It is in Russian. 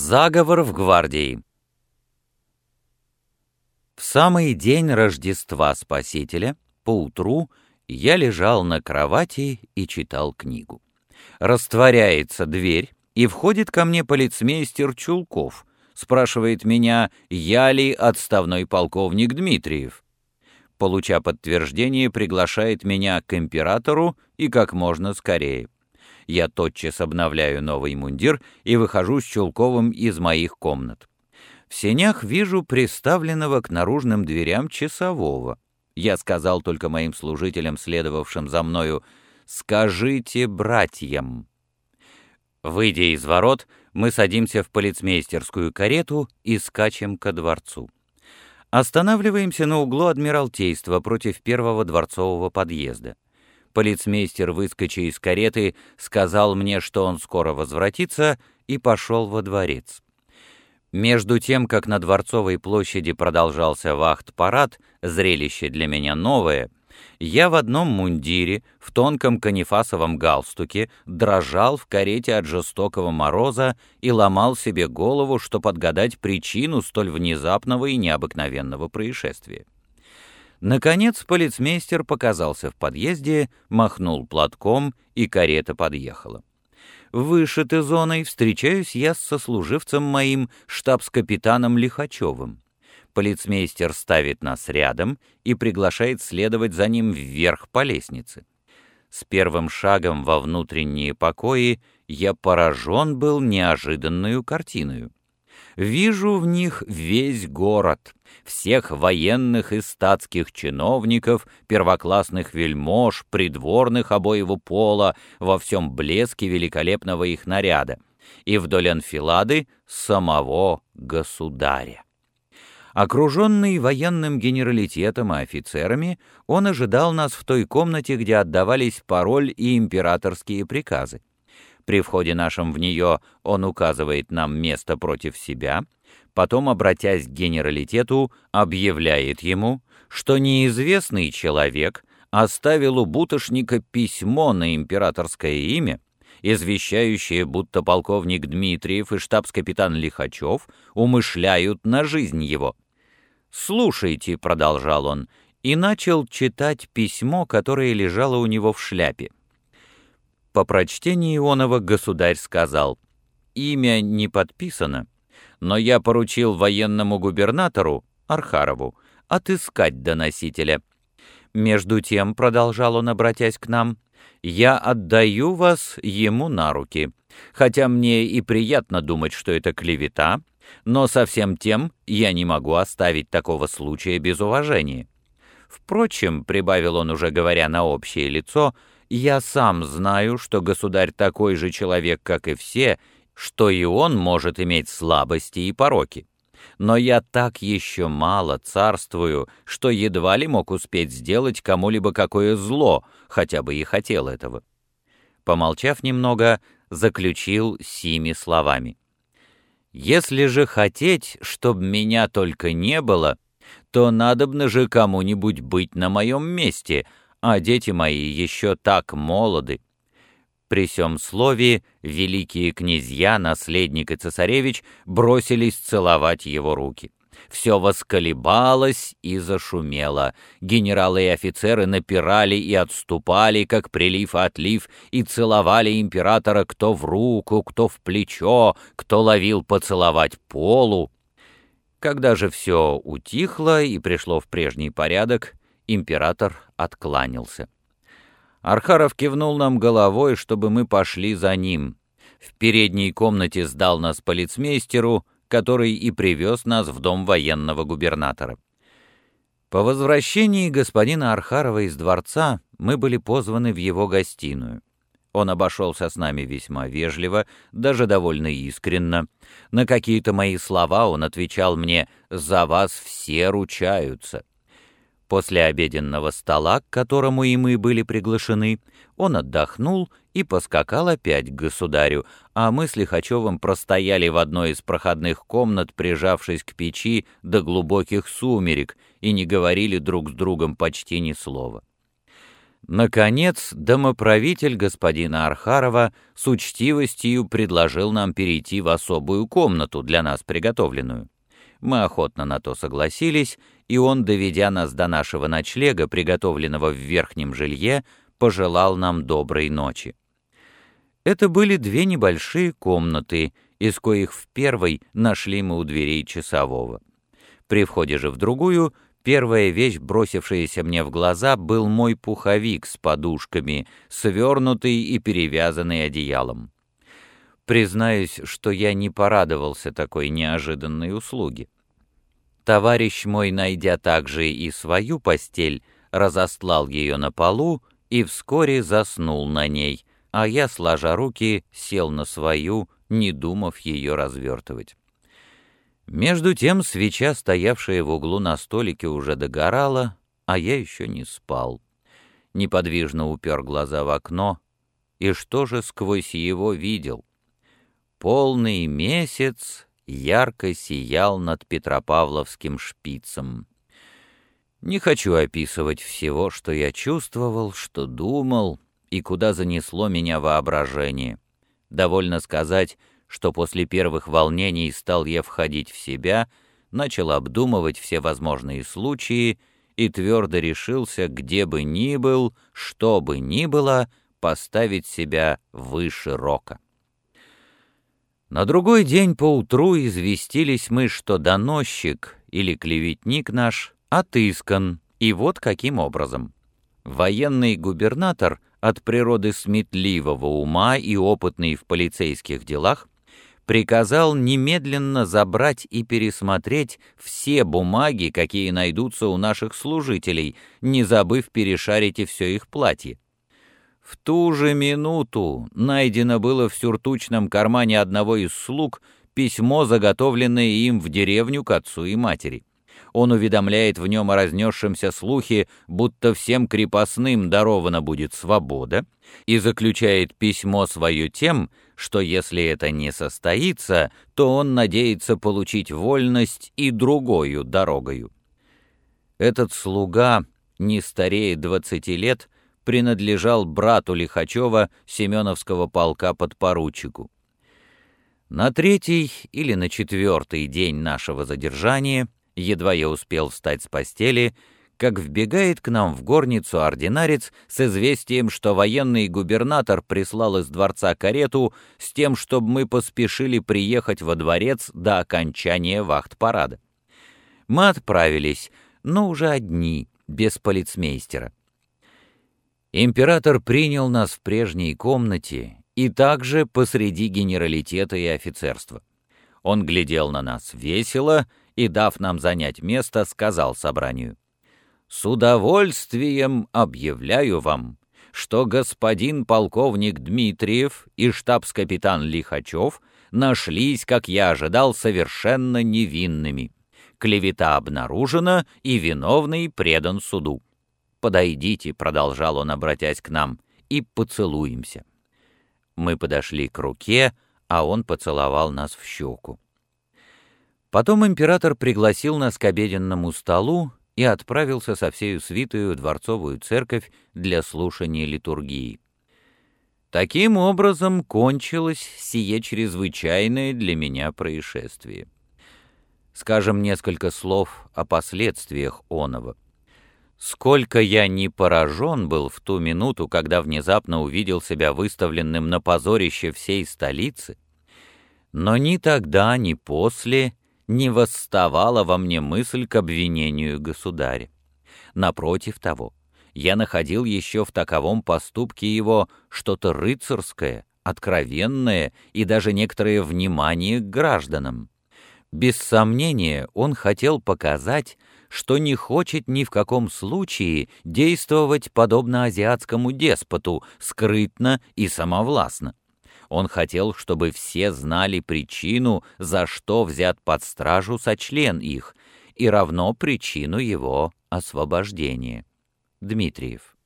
Заговор в гвардии. В самый день Рождества Спасителя, поутру, я лежал на кровати и читал книгу. Растворяется дверь, и входит ко мне полицмейстер Чулков, спрашивает меня, я ли отставной полковник Дмитриев. Получа подтверждение, приглашает меня к императору и как можно скорее. Я тотчас обновляю новый мундир и выхожу с Чулковым из моих комнат. В сенях вижу приставленного к наружным дверям часового. Я сказал только моим служителям, следовавшим за мною, «Скажите братьям». Выйдя из ворот, мы садимся в полицмейстерскую карету и скачем ко дворцу. Останавливаемся на углу Адмиралтейства против первого дворцового подъезда. Полицмейстер, выскочив из кареты, сказал мне, что он скоро возвратится, и пошел во дворец. Между тем, как на Дворцовой площади продолжался вахт-парад, зрелище для меня новое, я в одном мундире, в тонком канифасовом галстуке, дрожал в карете от жестокого мороза и ломал себе голову, чтобы отгадать причину столь внезапного и необыкновенного происшествия. Наконец полицмейстер показался в подъезде, махнул платком, и карета подъехала. Выше ты зоной встречаюсь я с сослуживцем моим, штабс-капитаном Лихачевым. Полицмейстер ставит нас рядом и приглашает следовать за ним вверх по лестнице. С первым шагом во внутренние покои я поражен был неожиданную картиною вижу в них весь город, всех военных и статских чиновников, первоклассных вельмож, придворных обоего пола, во всем блеске великолепного их наряда, и вдоль анфилады самого государя. Окруженный военным генералитетом и офицерами, он ожидал нас в той комнате, где отдавались пароль и императорские приказы. При входе нашем в нее он указывает нам место против себя, потом, обратясь к генералитету, объявляет ему, что неизвестный человек оставил у бутошника письмо на императорское имя, извещающее, будто полковник Дмитриев и штабс-капитан Лихачев умышляют на жизнь его. «Слушайте», — продолжал он, и начал читать письмо, которое лежало у него в шляпе. По прочтении Ионова государь сказал, «Имя не подписано, но я поручил военному губернатору, Архарову, отыскать доносителя. Между тем, — продолжал он, обратясь к нам, — я отдаю вас ему на руки, хотя мне и приятно думать, что это клевета, но совсем тем я не могу оставить такого случая без уважения. Впрочем, — прибавил он уже говоря на общее лицо, — я сам знаю, что государь такой же человек, как и все, что и он может иметь слабости и пороки. Но я так еще мало царствую, что едва ли мог успеть сделать кому-либо какое зло, хотя бы и хотел этого. Помолчав немного, заключил сими словами. «Если же хотеть, чтоб меня только не было, то надобно же кому-нибудь быть на моем месте, а дети мои еще так молоды. При сём слове великие князья, наследник и цесаревич бросились целовать его руки. Все восколебалось и зашумело. Генералы и офицеры напирали и отступали, как прилив и отлив, и целовали императора кто в руку, кто в плечо, кто ловил поцеловать полу. Когда же все утихло и пришло в прежний порядок, Император откланялся. Архаров кивнул нам головой, чтобы мы пошли за ним. В передней комнате сдал нас полицмейстеру, который и привез нас в дом военного губернатора. По возвращении господина Архарова из дворца мы были позваны в его гостиную. Он обошелся с нами весьма вежливо, даже довольно искренно. На какие-то мои слова он отвечал мне «За вас все ручаются». После обеденного стола, к которому и мы были приглашены, он отдохнул и поскакал опять к государю, а мы с Лихачевым простояли в одной из проходных комнат, прижавшись к печи до глубоких сумерек, и не говорили друг с другом почти ни слова. Наконец, домоправитель господина Архарова с учтивостью предложил нам перейти в особую комнату, для нас приготовленную. Мы охотно на то согласились, и он, доведя нас до нашего ночлега, приготовленного в верхнем жилье, пожелал нам доброй ночи. Это были две небольшие комнаты, из коих в первой нашли мы у дверей часового. При входе же в другую Первая вещь, бросившаяся мне в глаза, был мой пуховик с подушками, свернутый и перевязанный одеялом. Признаюсь, что я не порадовался такой неожиданной услуге. Товарищ мой, найдя также и свою постель, разослал ее на полу и вскоре заснул на ней, а я, сложа руки, сел на свою, не думав ее развертывать. Между тем свеча, стоявшая в углу на столике, уже догорала, а я еще не спал. Неподвижно упер глаза в окно, и что же сквозь его видел? Полный месяц ярко сиял над Петропавловским шпицем. Не хочу описывать всего, что я чувствовал, что думал и куда занесло меня воображение. Довольно сказать, что после первых волнений стал я входить в себя, начал обдумывать все возможные случаи и твердо решился, где бы ни был, что бы ни было, поставить себя выше рока. На другой день поутру известились мы, что доносчик или клеветник наш отыскан, и вот каким образом. Военный губернатор от природы сметливого ума и опытный в полицейских делах приказал немедленно забрать и пересмотреть все бумаги, какие найдутся у наших служителей, не забыв перешарить и все их платье. В ту же минуту найдено было в сюртучном кармане одного из слуг письмо, заготовленное им в деревню к отцу и матери. Он уведомляет в нем о разнесшемся слухе, будто всем крепостным дарована будет свобода, и заключает письмо свое тем, что если это не состоится, то он надеется получить вольность и другою дорогою. Этот слуга, не старее двадцати лет, принадлежал брату Лихачева Семеновского полка подпоручику. На третий или на четвертый день нашего задержания, едва я успел встать с постели, как вбегает к нам в горницу ординарец с известием, что военный губернатор прислал из дворца карету с тем, чтобы мы поспешили приехать во дворец до окончания вахт-парада. Мы отправились, но уже одни, без полицмейстера. Император принял нас в прежней комнате и также посреди генералитета и офицерства. Он глядел на нас весело и, дав нам занять место, сказал собранию — с удовольствием объявляю вам, что господин полковник Дмитриев и штабс-капитан Лихачев нашлись, как я ожидал, совершенно невинными. Клевета обнаружена, и виновный предан суду. «Подойдите», — продолжал он, обратясь к нам, — «и поцелуемся». Мы подошли к руке, а он поцеловал нас в щеку. Потом император пригласил нас к обеденному столу и отправился со всею свитою в дворцовую церковь для слушания литургии. Таким образом кончилось сие чрезвычайное для меня происшествие. Скажем несколько слов о последствиях оного. Сколько я не поражен был в ту минуту, когда внезапно увидел себя выставленным на позорище всей столицы, но ни тогда, ни после не восставала во мне мысль к обвинению государя. Напротив того, я находил еще в таковом поступке его что-то рыцарское, откровенное и даже некоторое внимание к гражданам. Без сомнения, он хотел показать, что не хочет ни в каком случае действовать подобно азиатскому деспоту, скрытно и самовластно. Он хотел, чтобы все знали причину, за что взят под стражу сочлен их, и равно причину его освобождения. Дмитриев.